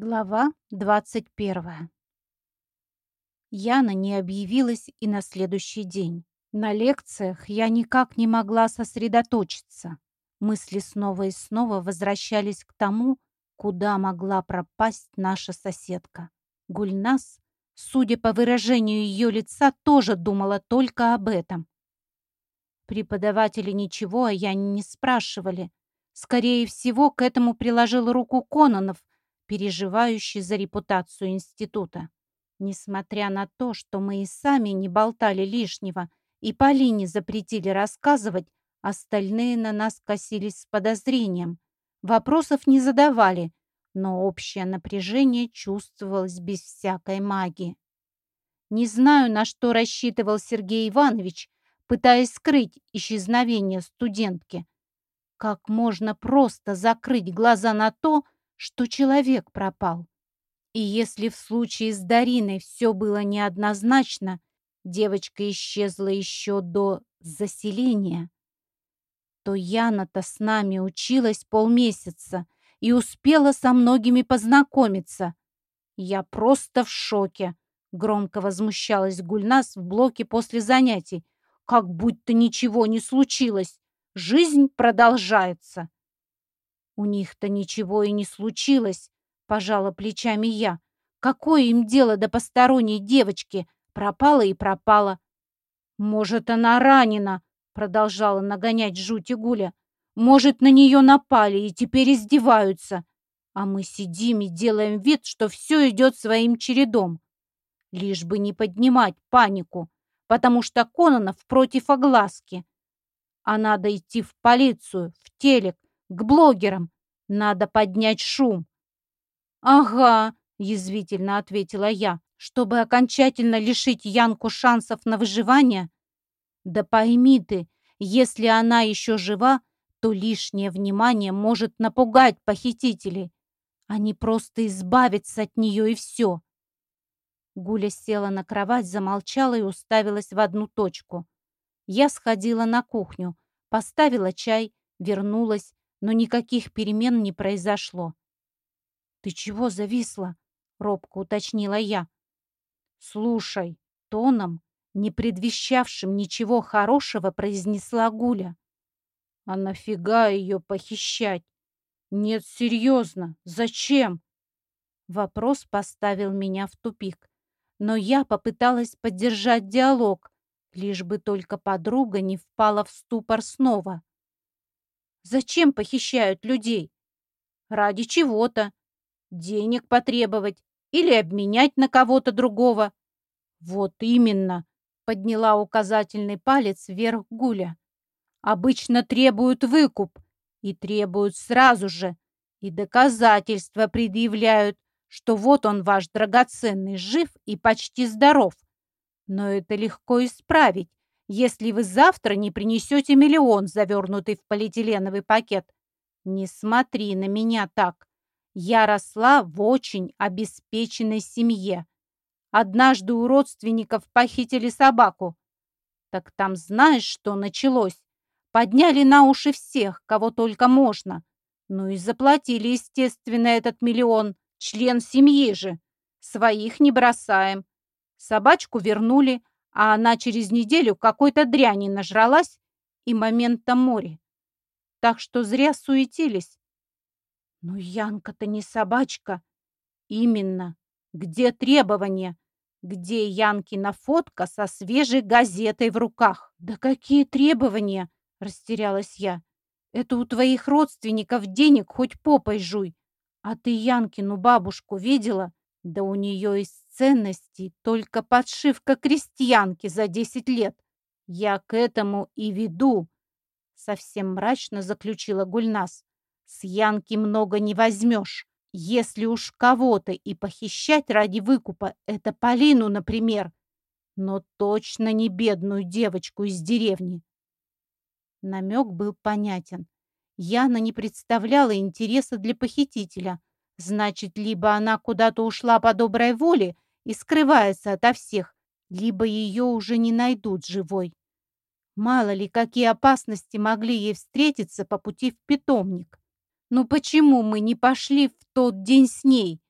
Глава 21 Яна не объявилась и на следующий день. На лекциях я никак не могла сосредоточиться. Мысли снова и снова возвращались к тому, куда могла пропасть наша соседка. Гульнас, судя по выражению ее лица, тоже думала только об этом. Преподаватели ничего о Яне не спрашивали. Скорее всего, к этому приложил руку Кононов, переживающий за репутацию института. Несмотря на то, что мы и сами не болтали лишнего, и Полине запретили рассказывать, остальные на нас косились с подозрением. Вопросов не задавали, но общее напряжение чувствовалось без всякой магии. Не знаю, на что рассчитывал Сергей Иванович, пытаясь скрыть исчезновение студентки. Как можно просто закрыть глаза на то, что человек пропал. И если в случае с Дариной все было неоднозначно, девочка исчезла еще до заселения, то Яна-то с нами училась полмесяца и успела со многими познакомиться. Я просто в шоке. Громко возмущалась Гульнас в блоке после занятий. Как будто ничего не случилось. Жизнь продолжается. «У них-то ничего и не случилось», — пожала плечами я. «Какое им дело до посторонней девочки? Пропала и пропала». «Может, она ранена», — продолжала нагонять жути Гуля. «Может, на нее напали и теперь издеваются. А мы сидим и делаем вид, что все идет своим чередом. Лишь бы не поднимать панику, потому что Кононов против огласки. А надо идти в полицию, в телек, к блогерам. Надо поднять шум. Ага, язвительно ответила я, чтобы окончательно лишить Янку шансов на выживание. Да пойми ты, если она еще жива, то лишнее внимание может напугать похитителей. Они просто избавятся от нее и все. Гуля села на кровать, замолчала и уставилась в одну точку. Я сходила на кухню, поставила чай, вернулась, но никаких перемен не произошло. «Ты чего зависла?» — робко уточнила я. «Слушай, тоном, не предвещавшим ничего хорошего, произнесла Гуля. А нафига ее похищать? Нет, серьезно, зачем?» Вопрос поставил меня в тупик, но я попыталась поддержать диалог, лишь бы только подруга не впала в ступор снова. Зачем похищают людей? Ради чего-то. Денег потребовать или обменять на кого-то другого. Вот именно, подняла указательный палец вверх Гуля. Обычно требуют выкуп и требуют сразу же, и доказательства предъявляют, что вот он ваш драгоценный жив и почти здоров. Но это легко исправить, если вы завтра не принесете миллион, завернутый в полиэтиленовый пакет. Не смотри на меня так. Я росла в очень обеспеченной семье. Однажды у родственников похитили собаку. Так там знаешь, что началось? Подняли на уши всех, кого только можно. Ну и заплатили, естественно, этот миллион. Член семьи же. Своих не бросаем. Собачку вернули, а она через неделю какой-то дряни нажралась и момента море. Так что зря суетились. Ну, Янка-то не собачка. Именно. Где требования? Где Янкина фотка со свежей газетой в руках? Да какие требования? Растерялась я. Это у твоих родственников денег хоть попой жуй. А ты Янкину бабушку видела? Да у нее из ценностей только подшивка крестьянки за десять лет. Я к этому и веду, совсем мрачно заключила Гульнас. С Янки много не возьмешь. Если уж кого-то и похищать ради выкупа, это Полину, например, но точно не бедную девочку из деревни. Намек был понятен. Яна не представляла интереса для похитителя, Значит, либо она куда-то ушла по доброй воле и скрывается ото всех, либо ее уже не найдут живой. Мало ли, какие опасности могли ей встретиться по пути в питомник. Но почему мы не пошли в тот день с ней?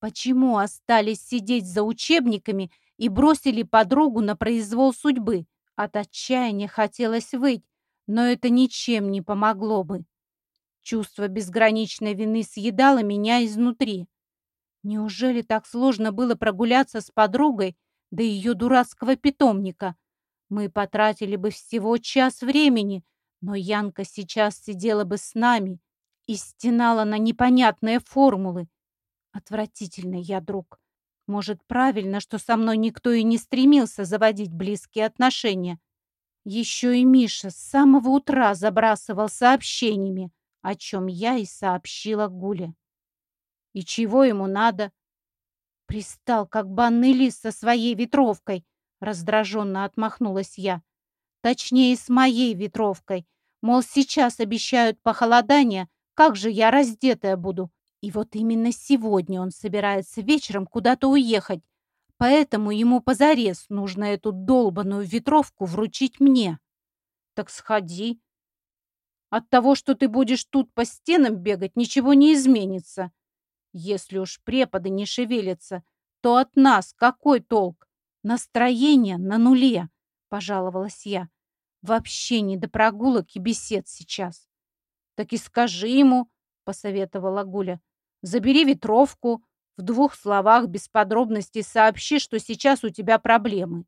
Почему остались сидеть за учебниками и бросили подругу на произвол судьбы? От отчаяния хотелось выть, но это ничем не помогло бы. Чувство безграничной вины съедало меня изнутри. Неужели так сложно было прогуляться с подругой до ее дурацкого питомника? Мы потратили бы всего час времени, но Янка сейчас сидела бы с нами и стенала на непонятные формулы. Отвратительный я друг. Может, правильно, что со мной никто и не стремился заводить близкие отношения. Еще и Миша с самого утра забрасывал сообщениями, о чем я и сообщила Гуле. И чего ему надо? Пристал, как банный лист со своей ветровкой, раздраженно отмахнулась я. Точнее, с моей ветровкой. Мол, сейчас обещают похолодание, как же я раздетая буду? И вот именно сегодня он собирается вечером куда-то уехать, поэтому ему позарез нужно эту долбаную ветровку вручить мне. Так сходи. От того, что ты будешь тут по стенам бегать, ничего не изменится. Если уж преподы не шевелятся, то от нас какой толк? Настроение на нуле, пожаловалась я. Вообще не до прогулок и бесед сейчас. Так и скажи ему, посоветовала Гуля. Забери ветровку, в двух словах без подробностей сообщи, что сейчас у тебя проблемы.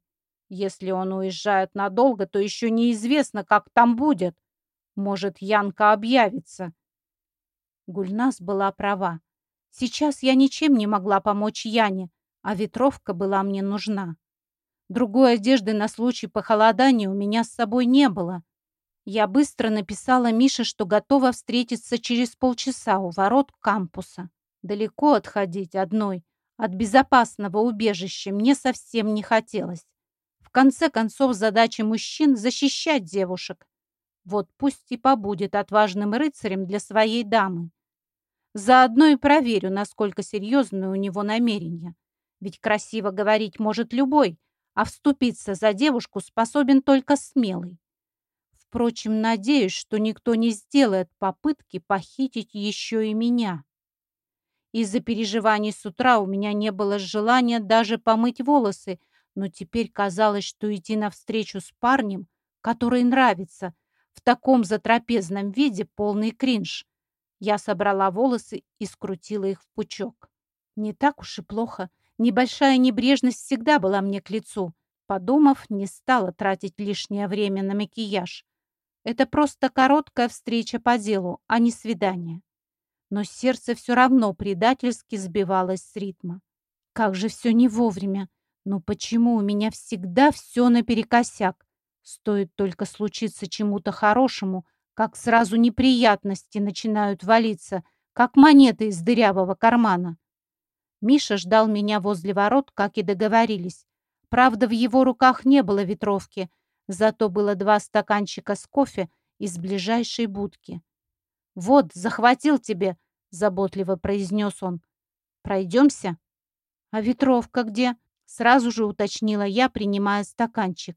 Если он уезжает надолго, то еще неизвестно, как там будет. Может, Янка объявится. Гульнас была права. Сейчас я ничем не могла помочь Яне, а ветровка была мне нужна. Другой одежды на случай похолодания у меня с собой не было. Я быстро написала Мише, что готова встретиться через полчаса у ворот кампуса. Далеко отходить одной от безопасного убежища мне совсем не хотелось. В конце концов, задача мужчин — защищать девушек. Вот пусть и побудет отважным рыцарем для своей дамы. Заодно и проверю, насколько серьезны у него намерения. Ведь красиво говорить может любой, а вступиться за девушку способен только смелый. Впрочем, надеюсь, что никто не сделает попытки похитить еще и меня. Из-за переживаний с утра у меня не было желания даже помыть волосы, но теперь казалось, что идти навстречу с парнем, который нравится, в таком затрапезном виде полный кринж. Я собрала волосы и скрутила их в пучок. Не так уж и плохо. Небольшая небрежность всегда была мне к лицу. Подумав, не стала тратить лишнее время на макияж. Это просто короткая встреча по делу, а не свидание. Но сердце все равно предательски сбивалось с ритма. Как же все не вовремя. Но почему у меня всегда все наперекосяк? Стоит только случиться чему-то хорошему — как сразу неприятности начинают валиться, как монеты из дырявого кармана. Миша ждал меня возле ворот, как и договорились. Правда, в его руках не было ветровки, зато было два стаканчика с кофе из ближайшей будки. «Вот, захватил тебе», — заботливо произнес он. «Пройдемся?» «А ветровка где?» — сразу же уточнила я, принимая стаканчик.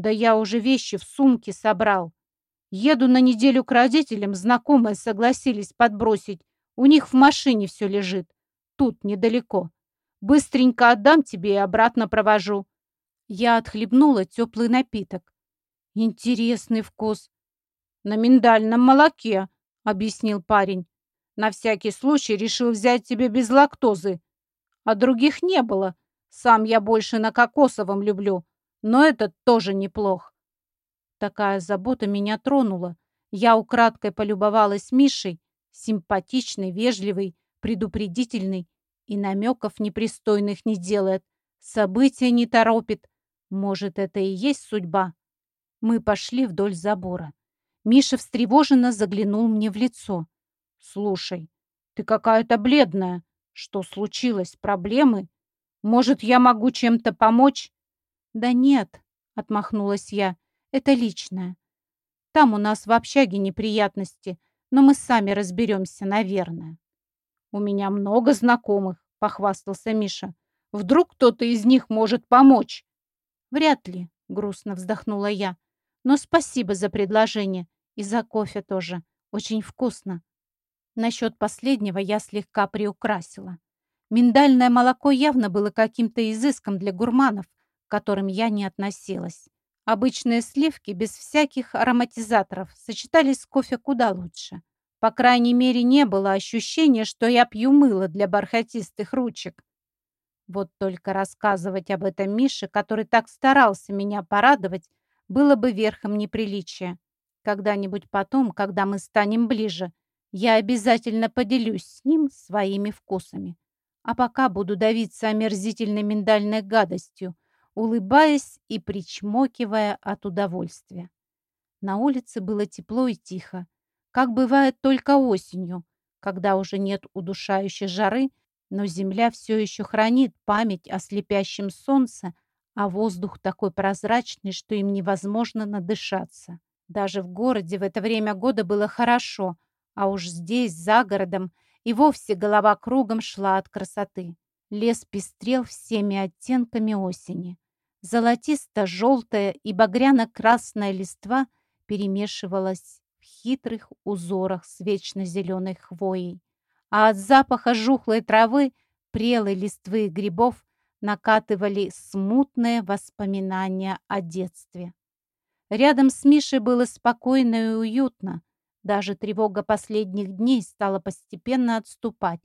«Да я уже вещи в сумке собрал», Еду на неделю к родителям, знакомые согласились подбросить. У них в машине все лежит. Тут, недалеко. Быстренько отдам тебе и обратно провожу. Я отхлебнула теплый напиток. Интересный вкус. На миндальном молоке, объяснил парень. На всякий случай решил взять тебе без лактозы. А других не было. Сам я больше на кокосовом люблю. Но этот тоже неплох. Такая забота меня тронула. Я украдкой полюбовалась Мишей, симпатичный, вежливый, предупредительный и намеков непристойных не делает, события не торопит. Может, это и есть судьба? Мы пошли вдоль забора. Миша встревоженно заглянул мне в лицо. «Слушай, ты какая-то бледная. Что случилось? Проблемы? Может, я могу чем-то помочь?» «Да нет», — отмахнулась я. Это личное. Там у нас в общаге неприятности, но мы сами разберемся, наверное. У меня много знакомых, похвастался Миша. Вдруг кто-то из них может помочь? Вряд ли, грустно вздохнула я. Но спасибо за предложение и за кофе тоже. Очень вкусно. Насчет последнего я слегка приукрасила. Миндальное молоко явно было каким-то изыском для гурманов, которым я не относилась. Обычные сливки без всяких ароматизаторов сочетались с кофе куда лучше. По крайней мере, не было ощущения, что я пью мыло для бархатистых ручек. Вот только рассказывать об этом Мише, который так старался меня порадовать, было бы верхом неприличия. Когда-нибудь потом, когда мы станем ближе, я обязательно поделюсь с ним своими вкусами. А пока буду давиться омерзительной миндальной гадостью, улыбаясь и причмокивая от удовольствия. На улице было тепло и тихо, как бывает только осенью, когда уже нет удушающей жары, но земля все еще хранит память о слепящем солнце, а воздух такой прозрачный, что им невозможно надышаться. Даже в городе в это время года было хорошо, а уж здесь, за городом, и вовсе голова кругом шла от красоты. Лес пестрел всеми оттенками осени. Золотисто-желтая и багряно-красная листва перемешивалась в хитрых узорах с вечно зеленой хвоей а от запаха жухлой травы, прелой листвы и грибов накатывали смутные воспоминания о детстве. Рядом с Мишей было спокойно и уютно. Даже тревога последних дней стала постепенно отступать.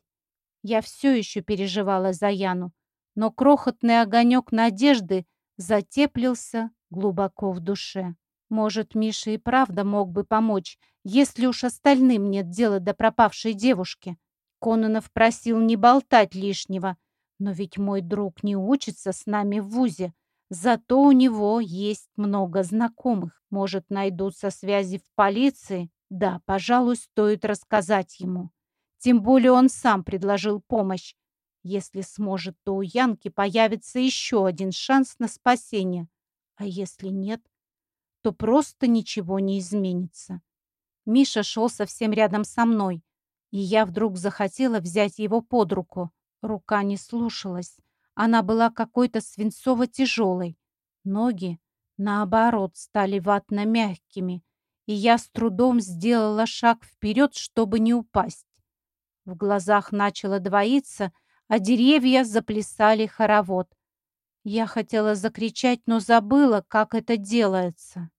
Я все еще переживала за Яну, но крохотный огонек надежды затеплился глубоко в душе. Может, Миша и правда мог бы помочь, если уж остальным нет дела до пропавшей девушки. Кононов просил не болтать лишнего. Но ведь мой друг не учится с нами в ВУЗе. Зато у него есть много знакомых. Может, найдутся связи в полиции? Да, пожалуй, стоит рассказать ему. Тем более он сам предложил помощь. Если сможет, то у Янки появится еще один шанс на спасение. А если нет, то просто ничего не изменится. Миша шел совсем рядом со мной и я вдруг захотела взять его под руку. Рука не слушалась. Она была какой-то свинцово-тяжелой. Ноги, наоборот, стали ватно-мягкими, и я с трудом сделала шаг вперед, чтобы не упасть. В глазах начало двоиться, а деревья заплясали хоровод. Я хотела закричать, но забыла, как это делается.